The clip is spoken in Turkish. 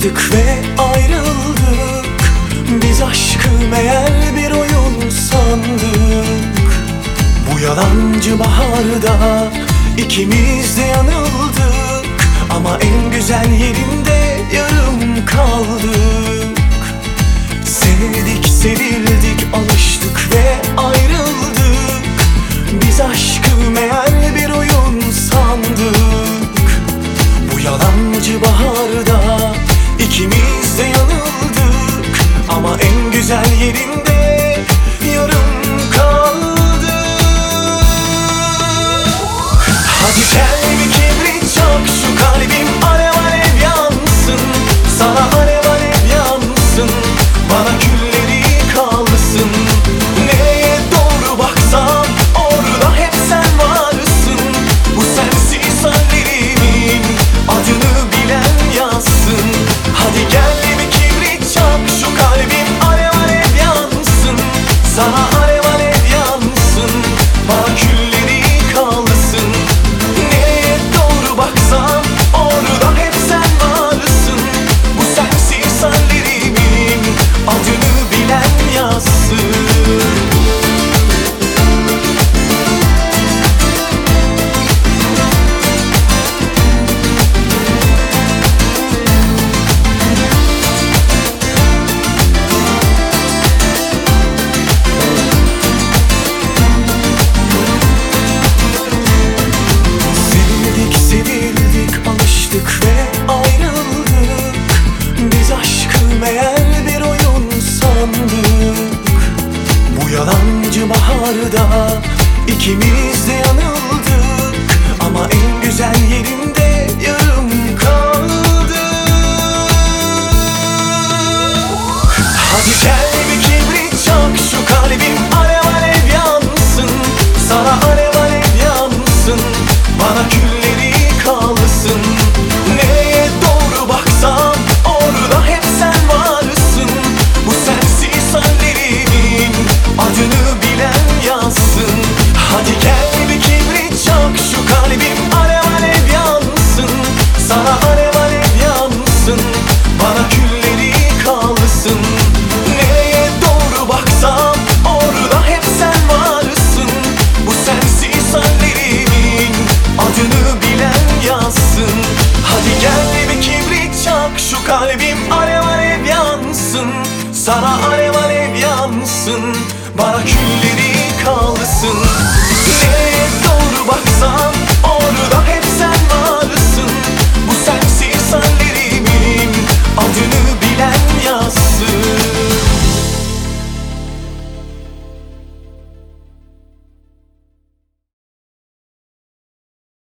alıştık ve ayrıldık. Biz aşkı meğer bir oyun sandık. Bu yalancı baharda ikimiz de yanıldık. Ama en güzel yerinde yarım kaldık. Sevdik, sevildik, alıştık ve ayrıldık. Biz aşkı meğer bir oyun sandık. Bu yalancı baharda ikimiz de yanıldık. Ama en güzel yerinde meğer bir oyun sandık Bu yalancı baharda ikimiz de yanıldık. Ama en güzel yerinde yarım kaldık. Hadi gel bir kibrit çak şu kalbim Yansın Bana külleri kalsın